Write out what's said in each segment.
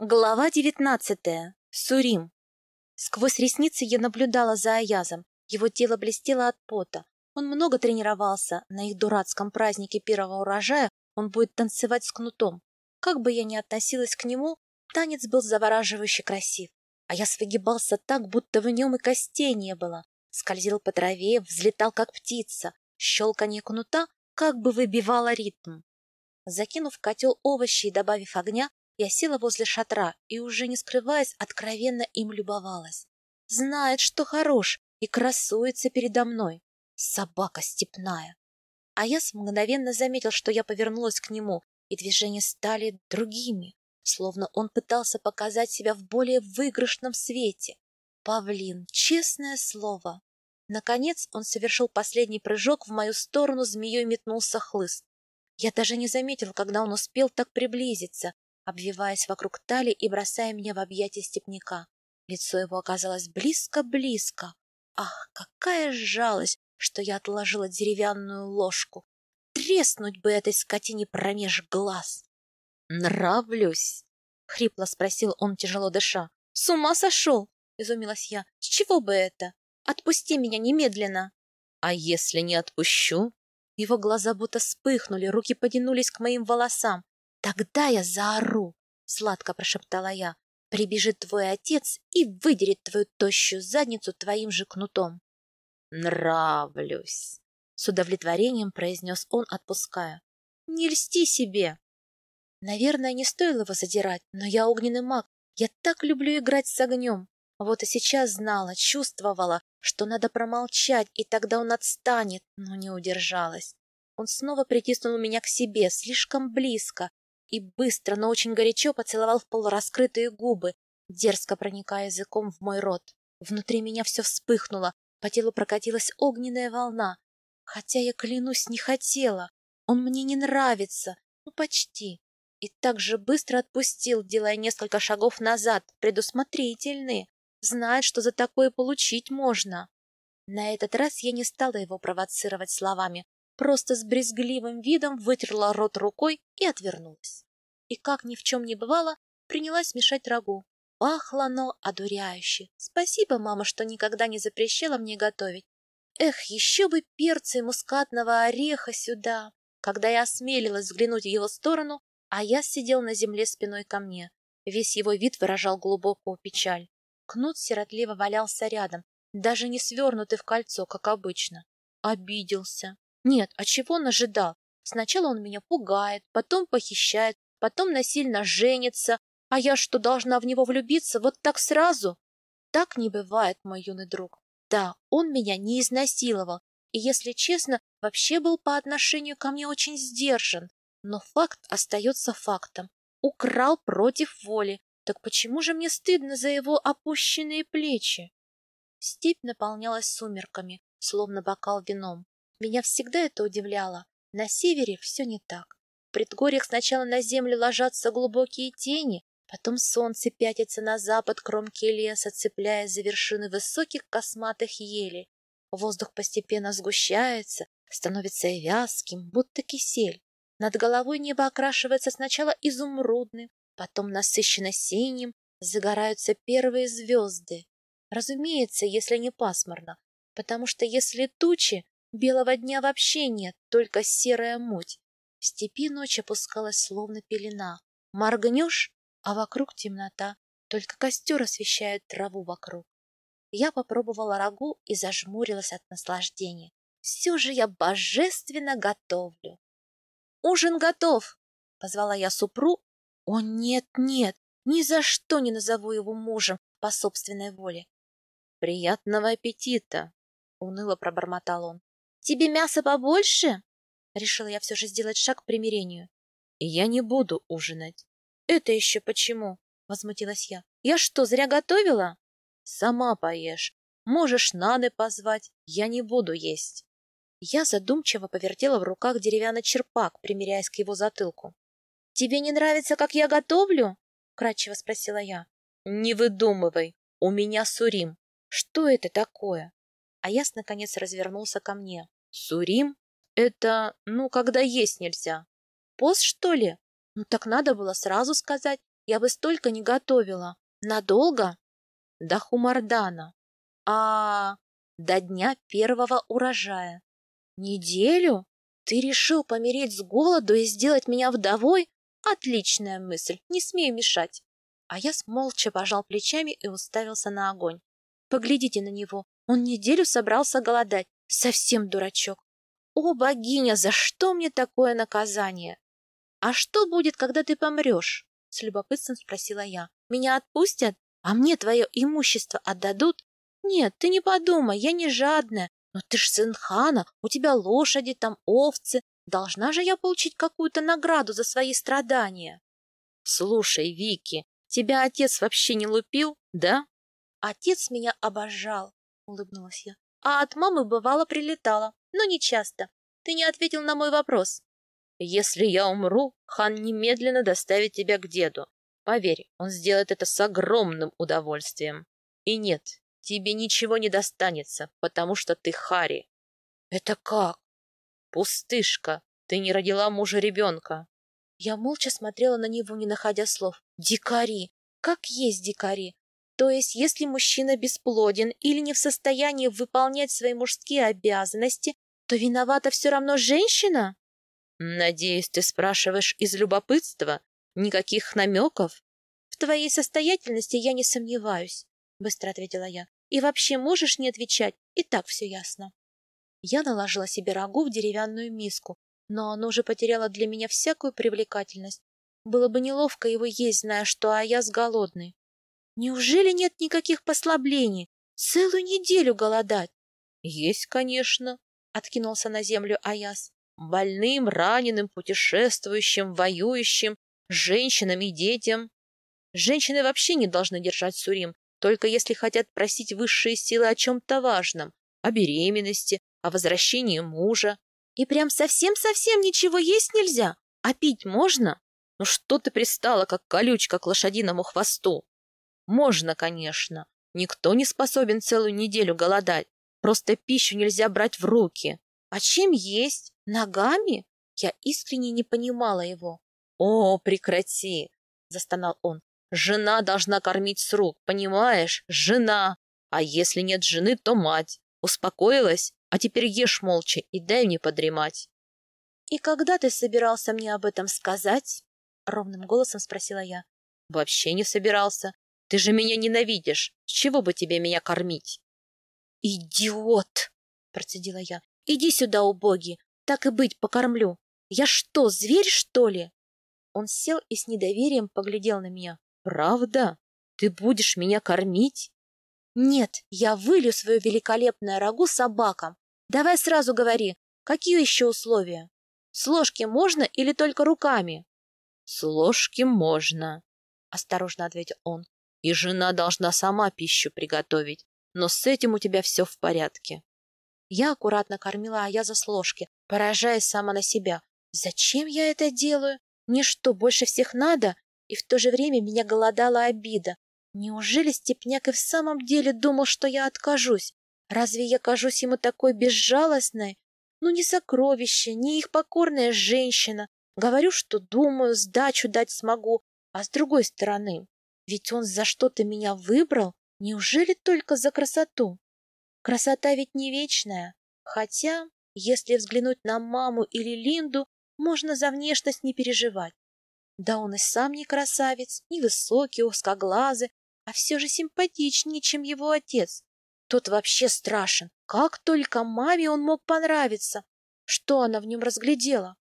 Глава девятнадцатая. Сурим. Сквозь ресницы я наблюдала за Аязом. Его тело блестело от пота. Он много тренировался. На их дурацком празднике первого урожая он будет танцевать с кнутом. Как бы я ни относилась к нему, танец был завораживающе красив. А я выгибался так, будто в нем и костей не было. Скользил по траве, взлетал, как птица. Щелканье кнута как бы выбивало ритм. Закинув в котел овощи и добавив огня, я села возле шатра и, уже не скрываясь, откровенно им любовалась. Знает, что хорош, и красуется передо мной. Собака степная. А я мгновенно заметил, что я повернулась к нему, и движения стали другими, словно он пытался показать себя в более выигрышном свете. Павлин, честное слово. Наконец он совершил последний прыжок в мою сторону, змеей метнулся хлыст. Я даже не заметил, когда он успел так приблизиться, обвиваясь вокруг талии и бросая меня в объятия степняка. Лицо его оказалось близко-близко. Ах, какая жалость, что я отложила деревянную ложку. Треснуть бы этой скотине промеж глаз. «Нравлюсь?» — хрипло спросил он, тяжело дыша. «С ума сошел!» — изумилась я. «С чего бы это? Отпусти меня немедленно!» «А если не отпущу?» Его глаза будто вспыхнули, руки потянулись к моим волосам. Тогда я заору, сладко прошептала я. Прибежит твой отец и выдерет твою тощую задницу твоим же кнутом. Нравлюсь, с удовлетворением произнес он, отпуская. Не льсти себе. Наверное, не стоило его задирать, но я огненный маг. Я так люблю играть с огнем. Вот и сейчас знала, чувствовала, что надо промолчать, и тогда он отстанет, но не удержалась. Он снова притиснул меня к себе, слишком близко, и быстро, но очень горячо поцеловал в полураскрытые губы, дерзко проникая языком в мой рот. Внутри меня все вспыхнуло, по телу прокатилась огненная волна. Хотя я, клянусь, не хотела. Он мне не нравится. Ну, почти. И так же быстро отпустил, делая несколько шагов назад, предусмотрительный. Знает, что за такое получить можно. На этот раз я не стала его провоцировать словами, просто с брезгливым видом вытерла рот рукой и отвернулась. И, как ни в чем не бывало, принялась мешать рагу. Пахло оно одуряюще. Спасибо, мама, что никогда не запрещала мне готовить. Эх, еще бы перца и мускатного ореха сюда. Когда я осмелилась взглянуть в его сторону, а я сидел на земле спиной ко мне. Весь его вид выражал глубокую печаль. Кнут сиротливо валялся рядом, даже не свернутый в кольцо, как обычно. Обиделся. Нет, а чего он ожидал? Сначала он меня пугает, потом похищает, потом насильно женится, а я что, должна в него влюбиться вот так сразу? Так не бывает, мой юный друг. Да, он меня не изнасиловал, и, если честно, вообще был по отношению ко мне очень сдержан. Но факт остается фактом. Украл против воли. Так почему же мне стыдно за его опущенные плечи? Степь наполнялась сумерками, словно бокал вином. Меня всегда это удивляло. На севере все не так. В предгорьях сначала на землю ложатся глубокие тени, потом солнце пятится на запад кромки леса, цепляясь за вершины высоких косматых елей. Воздух постепенно сгущается, становится вязким, будто кисель. Над головой небо окрашивается сначала изумрудным, потом насыщенно синим, загораются первые звезды. Разумеется, если не пасмурно, потому что если тучи, Белого дня вообще нет, только серая муть. В степи ночь опускалась словно пелена. Моргнешь, а вокруг темнота, только костер освещает траву вокруг. Я попробовала рагу и зажмурилась от наслаждения. Все же я божественно готовлю. «Ужин готов!» — позвала я супру. «О, нет-нет, ни за что не назову его мужем по собственной воле». «Приятного аппетита!» — уныло пробормотал он. Тебе мяса побольше? Решила я все же сделать шаг к примирению. Я не буду ужинать. Это еще почему? Возмутилась я. Я что, зря готовила? Сама поешь. Можешь Наны позвать. Я не буду есть. Я задумчиво повертела в руках деревянный черпак, примеряясь к его затылку. «Тебе не нравится, как я готовлю?» — кратчево спросила я. «Не выдумывай. У меня сурим. Что это такое?» Аяс наконец развернулся ко мне. Сурим? Это, ну, когда есть нельзя. Пост, что ли? Ну, так надо было сразу сказать. я бы столько не готовила. Надолго? До Хумардана. А до дня первого урожая. Неделю? Ты решил помереть с голоду и сделать меня вдовой? Отличная мысль, не смею мешать. А я молча пожал плечами и уставился на огонь. Поглядите на него, он неделю собрался голодать. Совсем дурачок. О, богиня, за что мне такое наказание? А что будет, когда ты помрешь? С любопытством спросила я. Меня отпустят? А мне твое имущество отдадут? Нет, ты не подумай, я не жадная. Но ты ж сын хана, у тебя лошади, там овцы. Должна же я получить какую-то награду за свои страдания. Слушай, Вики, тебя отец вообще не лупил, да? Отец меня обожал, улыбнулась я. А от мамы бывало прилетала, но не часто. Ты не ответил на мой вопрос. Если я умру, хан немедленно доставит тебя к деду. Поверь, он сделает это с огромным удовольствием. И нет, тебе ничего не достанется, потому что ты Хари. Это как? Пустышка, ты не родила мужа ребенка. Я молча смотрела на него, не находя слов. Дикари! Как есть дикари! То есть, если мужчина бесплоден или не в состоянии выполнять свои мужские обязанности, то виновата все равно женщина? Надеюсь, ты спрашиваешь из любопытства? Никаких намеков? В твоей состоятельности я не сомневаюсь, быстро ответила я. И вообще можешь не отвечать, и так все ясно. Я наложила себе рагу в деревянную миску, но оно уже потеряло для меня всякую привлекательность. Было бы неловко его есть, зная, что Аяс голодный. Неужели нет никаких послаблений? Целую неделю голодать? Есть, конечно, откинулся на землю Аяс. Больным, раненым, путешествующим, воюющим, женщинам и детям. Женщины вообще не должны держать сурим, только если хотят просить высшие силы о чем-то важном, о беременности, о возвращении мужа. И прям совсем-совсем ничего есть нельзя, а пить можно? Ну что ты пристала, как колючка к лошадиному хвосту? Можно, конечно. Никто не способен целую неделю голодать. Просто пищу нельзя брать в руки. А чем есть? Ногами? Я искренне не понимала его. О, прекрати, застонал он. Жена должна кормить с рук, понимаешь? Жена. А если нет жены, то мать. Успокоилась? А теперь ешь молча и дай мне подремать. И когда ты собирался мне об этом сказать? Ровным голосом спросила я. Вообще не собирался. Ты же меня ненавидишь. С чего бы тебе меня кормить? Идиот! Процедила я. Иди сюда, убогий. Так и быть, покормлю. Я что, зверь, что ли? Он сел и с недоверием поглядел на меня. Правда? Ты будешь меня кормить? Нет, я вылью свое великолепное рагу собакам. Давай сразу говори, какие еще условия? С ложки можно или только руками? С ложки можно, осторожно ответил он. И жена должна сама пищу приготовить, но с этим у тебя все в порядке. Я аккуратно кормила Аяза с ложки, поражаясь сама на себя. Зачем я это делаю? Мне что, больше всех надо? И в то же время меня голодала обида. Неужели Степняк и в самом деле думал, что я откажусь? Разве я кажусь ему такой безжалостной? Ну, не сокровище, не их покорная женщина. Говорю, что думаю, сдачу дать смогу. А с другой стороны, ведь он за что-то меня выбрал, неужели только за красоту? Красота ведь не вечная, хотя, если взглянуть на маму или Линду, можно за внешность не переживать. Да он и сам не красавец, не высокий, узкоглазый, а все же симпатичнее, чем его отец. Тот вообще страшен. Как только маме он мог понравиться. Что она в нем разглядела?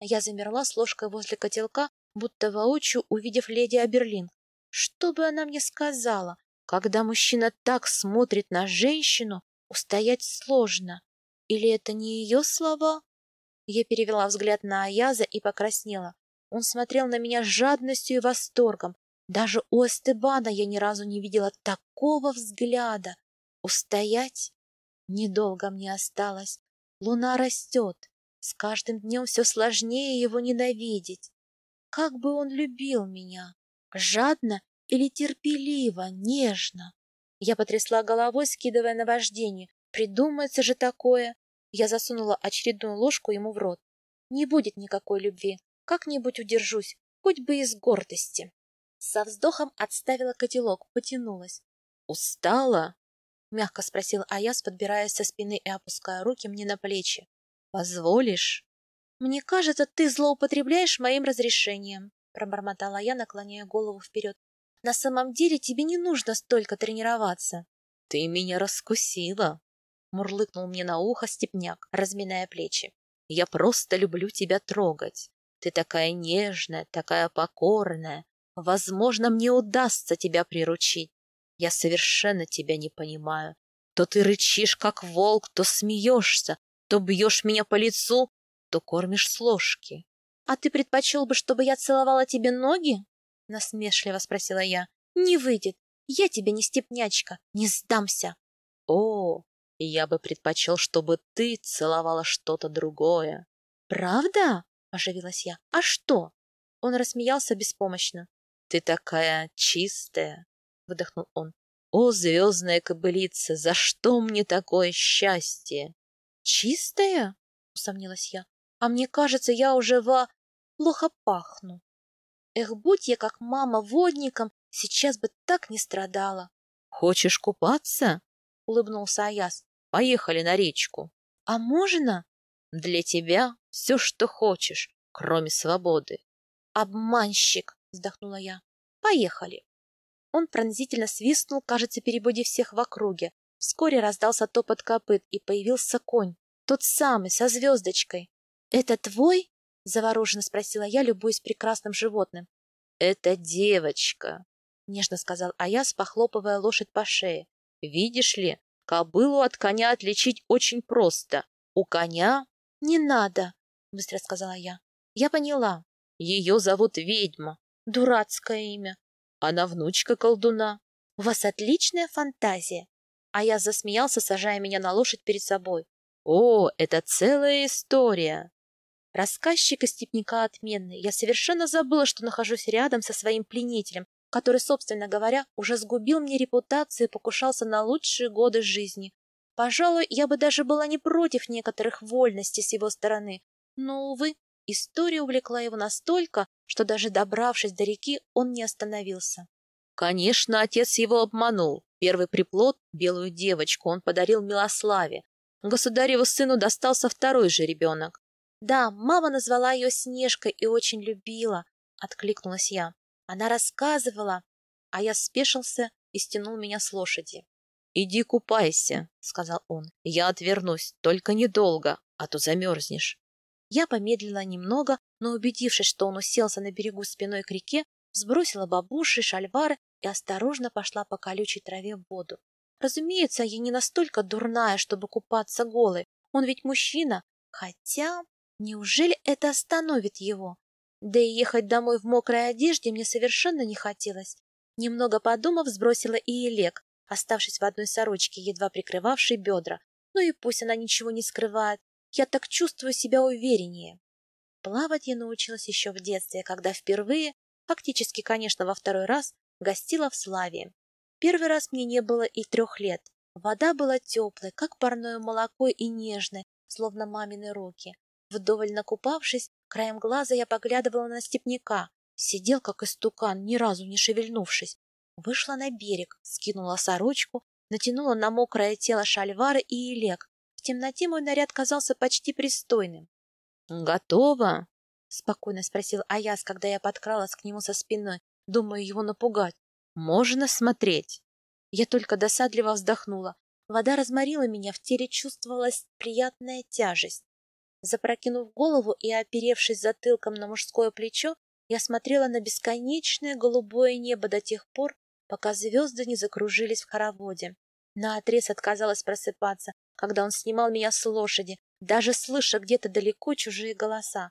Я замерла с ложкой возле котелка, будто воочию увидев леди Аберлин. Что бы она мне сказала? Когда мужчина так смотрит на женщину, устоять сложно. Или это не ее слова? Я перевела взгляд на Аяза и покраснела. Он смотрел на меня с жадностью и восторгом. Даже у Эстебана я ни разу не видела такого взгляда. Устоять? Недолго мне осталось. Луна растет. С каждым днем все сложнее его ненавидеть. Как бы он любил меня! Жадно или терпеливо, нежно? Я потрясла головой, скидывая наваждение. Придумается же такое. Я засунула очередную ложку ему в рот. Не будет никакой любви. Как-нибудь удержусь, хоть бы из гордости. Со вздохом отставила котелок, потянулась. «Устала?» — мягко спросил Аяс, подбираясь со спины и опуская руки мне на плечи. «Позволишь?» «Мне кажется, ты злоупотребляешь моим разрешением», — пробормотала я, наклоняя голову вперед. «На самом деле тебе не нужно столько тренироваться». «Ты меня раскусила», — мурлыкнул мне на ухо степняк, разминая плечи. «Я просто люблю тебя трогать. Ты такая нежная, такая покорная. Возможно, мне удастся тебя приручить. Я совершенно тебя не понимаю. То ты рычишь, как волк, то смеешься, то бьешь меня по лицу, то кормишь с ложки. — А ты предпочел бы, чтобы я целовала тебе ноги? — насмешливо спросила я. — Не выйдет. Я тебе не степнячка, не сдамся. — О, я бы предпочел, чтобы ты целовала что-то другое. — Правда? — оживилась я. — А что? Он рассмеялся беспомощно. — Ты такая чистая, — выдохнул он. — О, звездная кобылица, за что мне такое счастье? — Чистая? — усомнилась я. — А мне кажется, я уже во... плохо пахну. Эх, будь я как мама водником, сейчас бы так не страдала. — Хочешь купаться? — улыбнулся Аяс. — Поехали на речку. — А можно? — Для тебя все, что хочешь, кроме свободы. — Обманщик! — вздохнула я. — Поехали. Он пронзительно свистнул, кажется, перебудив всех в округе. Вскоре раздался топот копыт, и появился конь. Тот самый, со звездочкой. — Это твой? — завороженно спросила я, любуясь прекрасным животным. — Это девочка, — нежно сказал Аяс, похлопывая лошадь по шее. — Видишь ли, кобылу от коня отличить очень просто. У коня... — Не надо, — быстро сказала я. — Я поняла. Ее зовут Ведьма. Дурацкое имя. Она внучка колдуна. У вас отличная фантазия. А я засмеялся, сажая меня на лошадь перед собой. О, это целая история. Рассказчик из степняка отменный. Я совершенно забыла, что нахожусь рядом со своим пленителем, который, собственно говоря, уже сгубил мне репутацию и покушался на лучшие годы жизни. Пожалуй, я бы даже была не против некоторых вольностей с его стороны. Но, увы, история увлекла его настолько, что даже добравшись до реки, он не остановился. Конечно, отец его обманул. Первый приплод, белую девочку, он подарил Милославе. Государеву сыну достался второй же ребенок. Да, мама назвала ее Снежкой и очень любила, откликнулась я. Она рассказывала, а я спешился и стянул меня с лошади. «Иди купайся», — сказал он. «Я отвернусь, только недолго, а то замерзнешь». Я помедлила немного, но, убедившись, что он уселся на берегу спиной к реке, сбросила бабуши, шальвары и осторожно пошла по колючей траве в воду. Разумеется, я не настолько дурная, чтобы купаться голой. Он ведь мужчина. Хотя, неужели это остановит его? Да и ехать домой в мокрой одежде мне совершенно не хотелось. Немного подумав, сбросила и Элек, оставшись в одной сорочке, едва прикрывавшей бедра. Ну и пусть она ничего не скрывает, я так чувствую себя увереннее. Плавать я научилась еще в детстве, когда впервые, фактически, конечно, во второй раз, гостила в Славе. Первый раз мне не было и трех лет. Вода была теплой, как парное молоко и нежной, словно мамины руки. Вдоволь накупавшись, краем глаза я поглядывала на степняка. Сидел, как истукан, ни разу не шевельнувшись. Вышла на берег, скинула сорочку, натянула на мокрое тело шальвары и илек, в темноте мой наряд казался почти пристойным. «Готово?» — спокойно спросил Аяс, когда я подкралась к нему со спиной, думаю его напугать. «Можно смотреть?» Я только досадливо вздохнула. Вода разморила меня, в теле чувствовалась приятная тяжесть. Запрокинув голову и оперевшись затылком на мужское плечо, я смотрела на бесконечное голубое небо до тех пор, пока звезды не закружились в хороводе. Наотрез отказалась просыпаться, когда он снимал меня с лошади, даже слыша где-то далеко чужие голоса.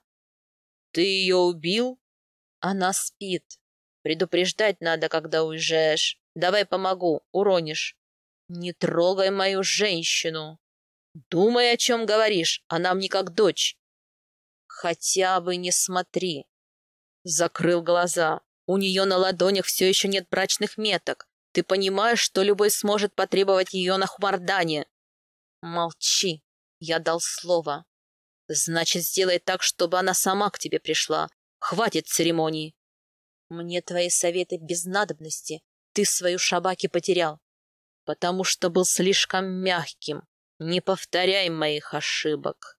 «Ты ее убил?» «Она спит. Предупреждать надо, когда уезжаешь. Давай помогу, уронишь». «Не трогай мою женщину!» «Думай, о чем говоришь, она мне как дочь». «Хотя бы не смотри». Закрыл глаза. У нее на ладонях все еще нет брачных меток. Ты понимаешь, что любой сможет потребовать ее на Хмардане? Молчи. Я дал слово. Значит, сделай так, чтобы она сама к тебе пришла. Хватит церемоний. Мне твои советы без надобности. Ты свою шабаки потерял. Потому что был слишком мягким. Не повторяй моих ошибок.